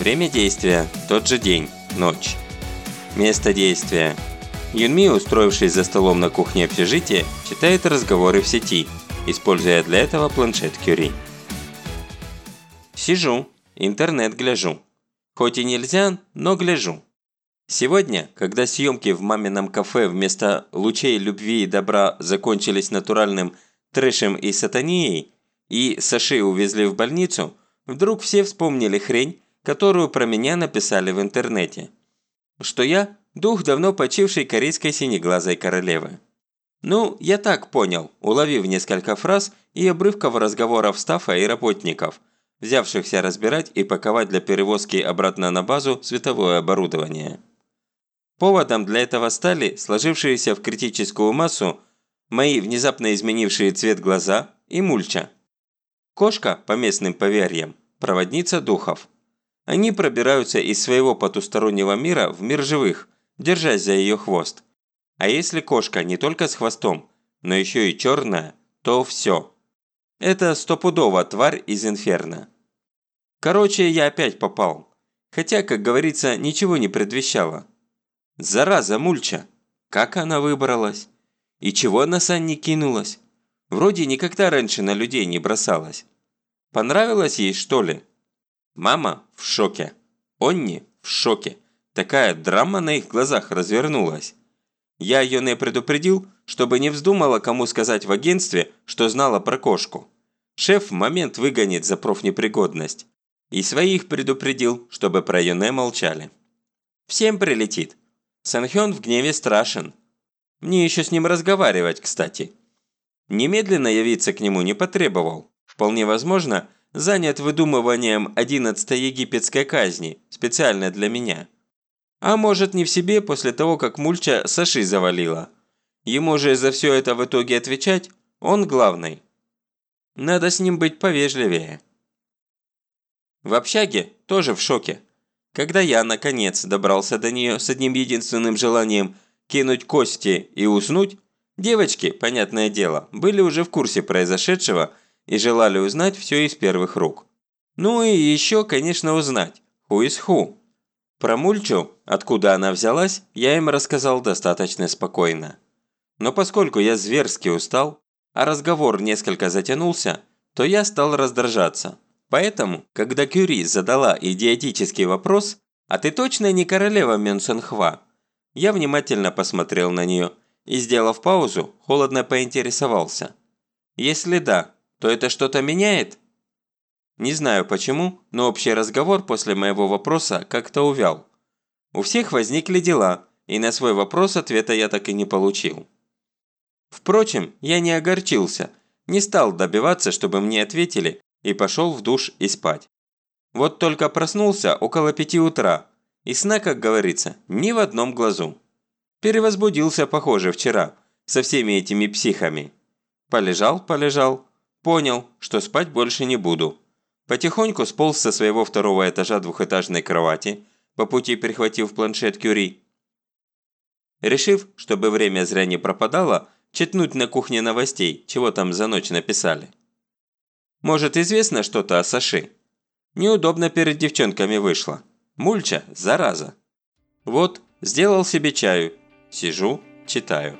Время действия – тот же день, ночь. Место действия. Юнми, устроившись за столом на кухне общежития, читает разговоры в сети, используя для этого планшет Кюри. Сижу, интернет гляжу. Хоть и нельзя, но гляжу. Сегодня, когда съемки в мамином кафе вместо лучей любви и добра закончились натуральным трэшем и сатанией, и Саши увезли в больницу, вдруг все вспомнили хрень, которую про меня написали в интернете. Что я – дух давно почившей корейской синеглазой королевы. Ну, я так понял, уловив несколько фраз и обрывков разговоров стафа и работников, взявшихся разбирать и паковать для перевозки обратно на базу световое оборудование. Поводом для этого стали сложившиеся в критическую массу мои внезапно изменившие цвет глаза и мульча. Кошка, по местным поверьям, проводница духов. Они пробираются из своего потустороннего мира в мир живых, держась за ее хвост. А если кошка не только с хвостом, но еще и черная, то все. Это стопудово тварь из инферно. Короче, я опять попал. Хотя, как говорится, ничего не предвещало. Зараза мульча! Как она выбралась? И чего на сань не кинулась? Вроде никогда раньше на людей не бросалась. Понравилось ей, что ли? Мама в шоке. Онни в шоке. Такая драма на их глазах развернулась. Я ее не предупредил, чтобы не вздумала кому сказать в агентстве, что знала про кошку. Шеф в момент выгонит за профнепригодность. И своих предупредил, чтобы про Юне молчали. Всем прилетит. Санхён в гневе страшен. Мне еще с ним разговаривать, кстати. Немедленно явиться к нему не потребовал. Вполне возможно, занят выдумыванием 11 египетской казни, специально для меня. А может не в себе после того, как Мульча Саши завалила. Ему же за все это в итоге отвечать, он главный. Надо с ним быть повежливее. В общаге тоже в шоке. Когда я, наконец, добрался до нее с одним единственным желанием кинуть кости и уснуть, девочки, понятное дело, были уже в курсе произошедшего и желали узнать все из первых рук. Ну и еще, конечно, узнать, who is who. Про Мульчу, откуда она взялась, я им рассказал достаточно спокойно. Но поскольку я зверски устал, а разговор несколько затянулся, то я стал раздражаться. Поэтому, когда Кюри задала идиотический вопрос «А ты точно не королева Мюнсенхва?», я внимательно посмотрел на нее и, сделав паузу, холодно поинтересовался. «Если да, то это что-то меняет?» Не знаю почему, но общий разговор после моего вопроса как-то увял. У всех возникли дела, и на свой вопрос ответа я так и не получил. Впрочем, я не огорчился, не стал добиваться, чтобы мне ответили, и пошел в душ и спать. Вот только проснулся около пяти утра, и сна, как говорится, ни в одном глазу. Перевозбудился, похоже, вчера, со всеми этими психами. Полежал, полежал, понял, что спать больше не буду. Потихоньку сполз со своего второго этажа двухэтажной кровати, по пути перехватив планшет Кюри. Решив, чтобы время зря не пропадало, читнуть на кухне новостей, чего там за ночь написали. Может, известно что-то о Саши? Неудобно перед девчонками вышло. Мульча, зараза. Вот, сделал себе чаю. Сижу, читаю.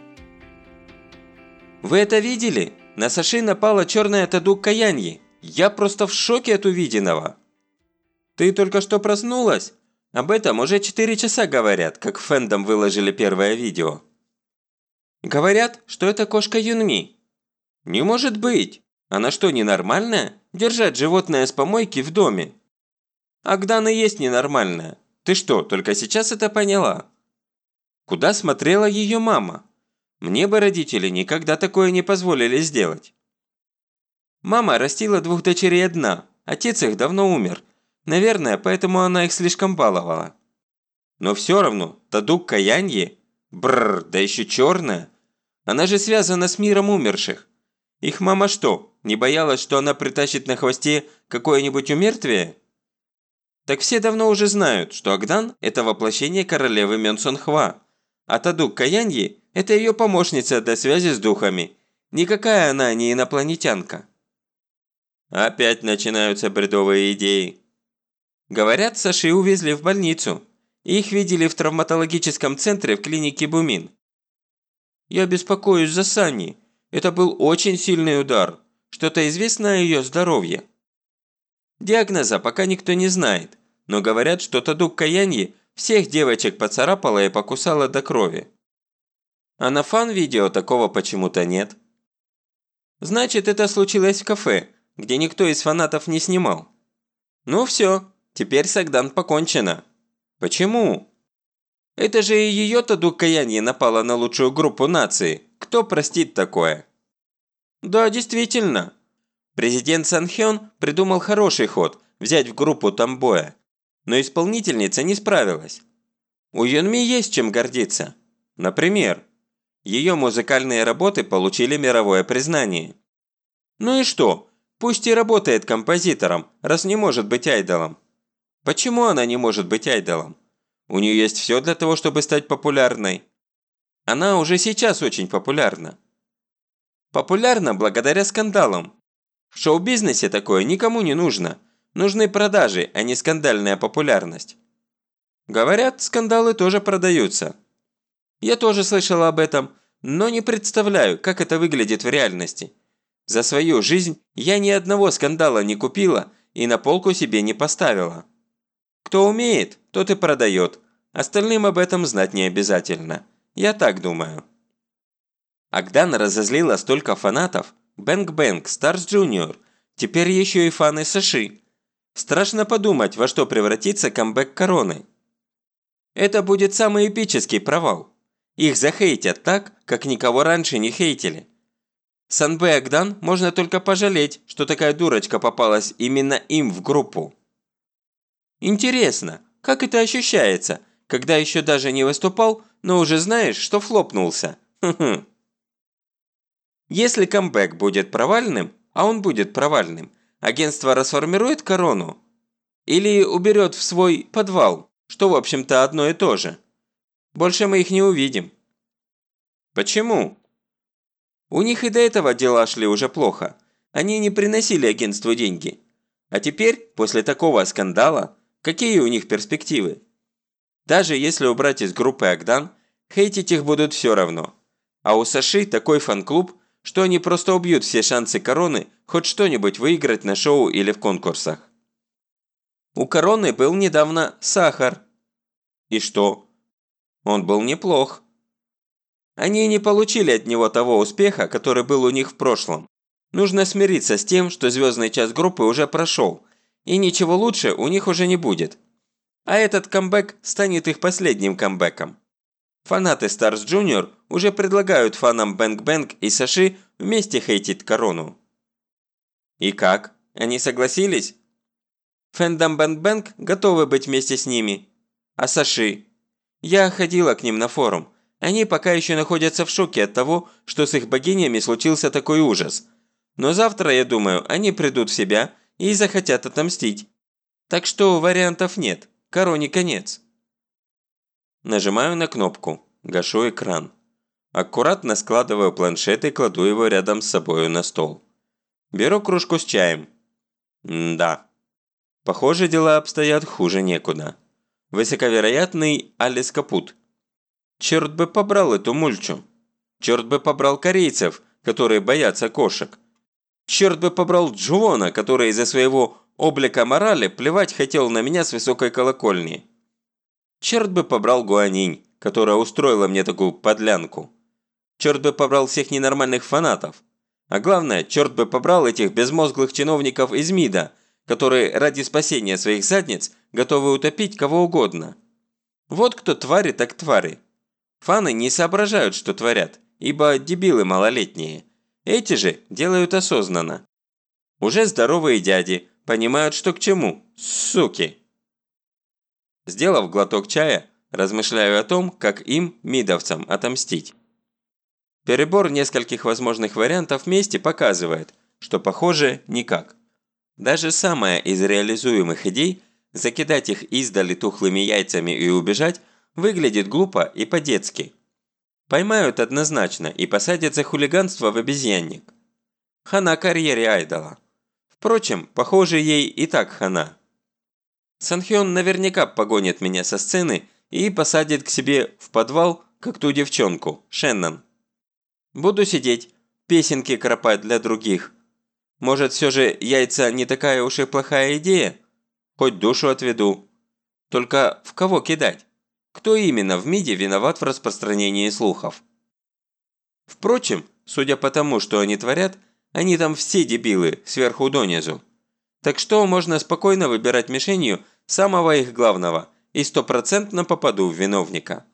Вы это видели? На Саши напала черная таду Каяньи. Я просто в шоке от увиденного. Ты только что проснулась? Об этом уже 4 часа говорят, как фэндом выложили первое видео. Говорят, что это кошка Юнми. Не может быть. Она что, ненормальная? Держать животное с помойки в доме? Агдана есть ненормальная. Ты что, только сейчас это поняла? Куда смотрела ее мама? Мне бы родители никогда такое не позволили сделать. Мама растила двух дочерей одна, отец их давно умер. Наверное, поэтому она их слишком баловала. Но все равно, Тадук Каянье, бррр, да еще черная, она же связана с миром умерших. Их мама что, не боялась, что она притащит на хвосте какое-нибудь умертвие? Так все давно уже знают, что Агдан – это воплощение королевы Мёнсонхва, а Тадук Каяньи – это ее помощница для связи с духами. Никакая она не инопланетянка. Опять начинаются бредовые идеи. Говорят, Саши увезли в больницу. Их видели в травматологическом центре в клинике Бумин. Я беспокоюсь за Сани. Это был очень сильный удар. Что-то известно о ее здоровье? Диагноза пока никто не знает, но говорят, что Тадук Каяньи всех девочек поцарапала и покусала до крови. А на фан-видео такого почему-то нет. Значит, это случилось в кафе, где никто из фанатов не снимал. Ну все, теперь с Агдан покончено. Почему? Это же и ее-то Дукаянье напала на лучшую группу нации. Кто простит такое? Да, действительно. Президент Санхён придумал хороший ход – взять в группу Тамбоя. Но исполнительница не справилась. У Юнми есть чем гордиться. Например, ее музыкальные работы получили мировое признание. Ну и что? Пусть и работает композитором, раз не может быть айдолом. Почему она не может быть айдолом? У нее есть все для того, чтобы стать популярной. Она уже сейчас очень популярна. Популярна благодаря скандалам. В шоу-бизнесе такое никому не нужно. Нужны продажи, а не скандальная популярность. Говорят, скандалы тоже продаются. Я тоже слышала об этом, но не представляю, как это выглядит в реальности. За свою жизнь я ни одного скандала не купила и на полку себе не поставила. Кто умеет, тот и продает. Остальным об этом знать не обязательно. Я так думаю. Агдан разозлила столько фанатов. Бэнк Бэнк, Старс Джуниор, теперь еще и фаны Саши. Страшно подумать, во что превратится камбэк короны. Это будет самый эпический провал. Их захейтят так, как никого раньше не хейтили. Санбэ Агдан можно только пожалеть, что такая дурочка попалась именно им в группу. Интересно, как это ощущается, когда еще даже не выступал, но уже знаешь, что флопнулся? Если камбэк будет провальным, а он будет провальным, агентство расформирует корону? Или уберет в свой подвал, что в общем-то одно и то же? Больше мы их не увидим. Почему? У них и до этого дела шли уже плохо. Они не приносили агентству деньги. А теперь, после такого скандала, какие у них перспективы? Даже если убрать из группы Агдан, хейтить их будут все равно. А у Саши такой фан-клуб, что они просто убьют все шансы Короны хоть что-нибудь выиграть на шоу или в конкурсах. У Короны был недавно Сахар. И что? Он был неплох. Они не получили от него того успеха, который был у них в прошлом. Нужно смириться с тем, что звездный час группы уже прошел, и ничего лучше у них уже не будет. А этот камбэк станет их последним камбэком. Фанаты Stars Junior уже предлагают фанам Бэнк Бэнк и Саши вместе хейтить корону. И как? Они согласились? Фэндом Бэнк Бэнк готовы быть вместе с ними. А Саши? Я ходила к ним на форум. Они пока еще находятся в шоке от того, что с их богинями случился такой ужас. Но завтра, я думаю, они придут в себя и захотят отомстить. Так что вариантов нет. Короне конец. Нажимаю на кнопку, гашу экран. Аккуратно складываю планшет и кладу его рядом с собою на стол. Беру кружку с чаем. М да. Похоже, дела обстоят хуже некуда. Высоковероятный Алис Капут. Черт бы побрал эту мульчу. Черт бы побрал корейцев, которые боятся кошек. Черт бы побрал Джуона, который из-за своего облика морали плевать хотел на меня с высокой колокольни. Черт бы побрал Гуанинь, которая устроила мне такую подлянку. Черт бы побрал всех ненормальных фанатов. А главное, черт бы побрал этих безмозглых чиновников из МИДа, которые ради спасения своих задниц готовы утопить кого угодно. Вот кто твари так твари. Фаны не соображают, что творят, ибо дебилы малолетние. Эти же делают осознанно. Уже здоровые дяди понимают, что к чему, суки. Сделав глоток чая, размышляю о том, как им, мидовцам, отомстить. Перебор нескольких возможных вариантов вместе показывает, что похоже никак. Даже самая из реализуемых идей – закидать их издали тухлыми яйцами и убежать – выглядит глупо и по-детски. Поймают однозначно и посадят за хулиганство в обезьянник. Хана карьере айдола. Впрочем, похоже ей и так хана. Санхён наверняка погонит меня со сцены и посадит к себе в подвал, как ту девчонку, Шеннон. Буду сидеть, песенки кропать для других. Может, все же яйца не такая уж и плохая идея? Хоть душу отведу. Только в кого кидать? Кто именно в МИДе виноват в распространении слухов? Впрочем, судя по тому, что они творят, они там все дебилы, сверху донизу. Так что можно спокойно выбирать мишенью самого их главного и стопроцентно попаду в виновника.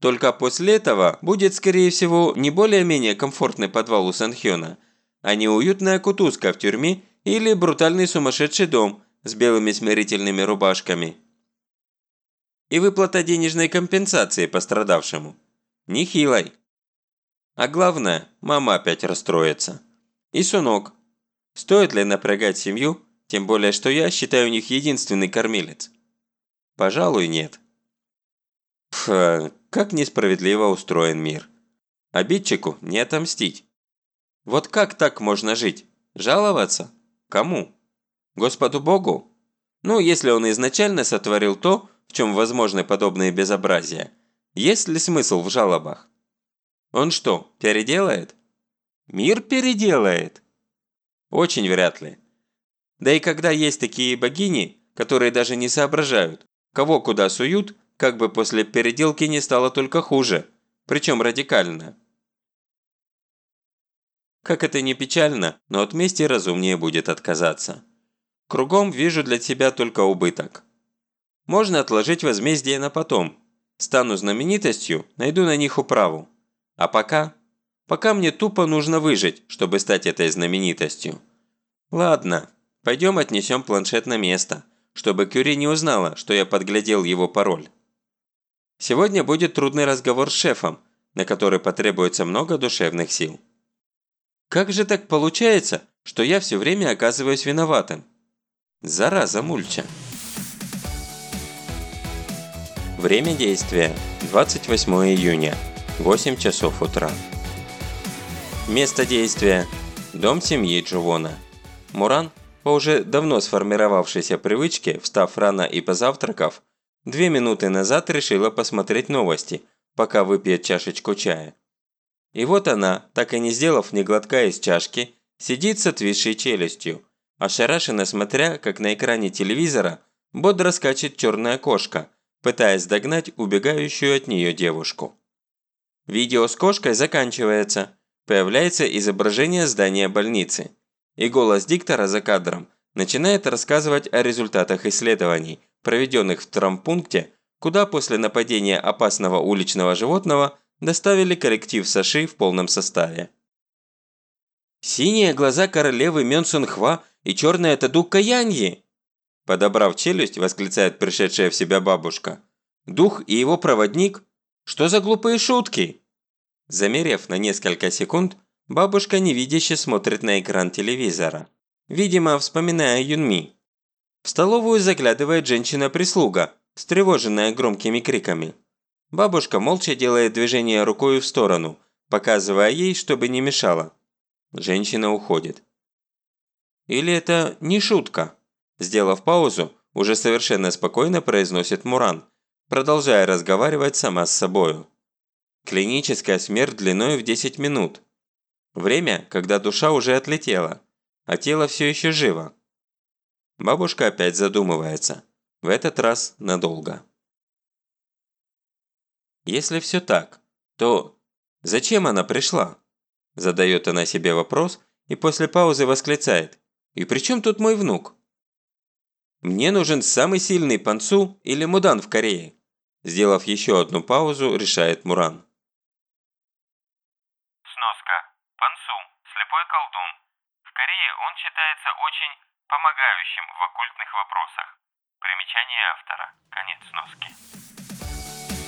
Только после этого будет, скорее всего, не более-менее комфортный подвал у Санхёна, а не уютная кутузка в тюрьме или брутальный сумасшедший дом с белыми смирительными рубашками. И выплата денежной компенсации пострадавшему. Нехилой. А главное, мама опять расстроится. И сунок. Стоит ли напрягать семью, тем более, что я считаю у них единственный кормилец? Пожалуй, нет. Пф, как несправедливо устроен мир. Обидчику не отомстить. Вот как так можно жить? Жаловаться? Кому? Господу Богу? Ну, если он изначально сотворил то, в чем возможны подобные безобразия, есть ли смысл в жалобах? Он что, переделает? Мир переделает? Очень вряд ли. Да и когда есть такие богини, которые даже не соображают, кого куда суют, как бы после переделки не стало только хуже, причем радикально. Как это не печально, но от мести разумнее будет отказаться. Кругом вижу для тебя только убыток. Можно отложить возмездие на потом. Стану знаменитостью, найду на них управу. А пока? Пока мне тупо нужно выжить, чтобы стать этой знаменитостью. Ладно, пойдем отнесем планшет на место, чтобы Кюри не узнала, что я подглядел его пароль. Сегодня будет трудный разговор с шефом, на который потребуется много душевных сил. Как же так получается, что я все время оказываюсь виноватым? Зараза мульча. Время действия 28 июня, 8 часов утра. Место действия – дом семьи Джувона. Муран, по уже давно сформировавшейся привычке, встав рано и позавтракав, две минуты назад решила посмотреть новости, пока выпьет чашечку чая. И вот она, так и не сделав ни глотка из чашки, сидит с отвисшей челюстью, ошарашенно смотря, как на экране телевизора бодро скачет черная кошка, пытаясь догнать убегающую от нее девушку. Видео с кошкой заканчивается, появляется изображение здания больницы, и голос диктора за кадром начинает рассказывать о результатах исследований, проведенных в травмпункте, куда после нападения опасного уличного животного доставили коллектив Саши в полном составе. «Синие глаза королевы Мёнсунхва и черная таду Каяньи!» Подобрав челюсть, восклицает пришедшая в себя бабушка. «Дух и его проводник? Что за глупые шутки?» Замерев на несколько секунд, бабушка невидяще смотрит на экран телевизора. Видимо, вспоминая Юнми. В столовую заглядывает женщина-прислуга, встревоженная громкими криками. Бабушка молча делает движение рукой в сторону, показывая ей, чтобы не мешала. Женщина уходит. Или это не шутка? Сделав паузу, уже совершенно спокойно произносит Муран, продолжая разговаривать сама с собою. Клиническая смерть длиной в 10 минут. Время, когда душа уже отлетела, а тело все еще живо. Бабушка опять задумывается. В этот раз надолго. Если все так, то зачем она пришла? Задает она себе вопрос и после паузы восклицает. И при чем тут мой внук? Мне нужен самый сильный панцу или мудан в Корее. Сделав еще одну паузу, решает Муран. Сноска. Панцу. Слепой колдун. В Корее он считается очень помогающим в оккультных вопросах. Примечание автора. Конец сноски.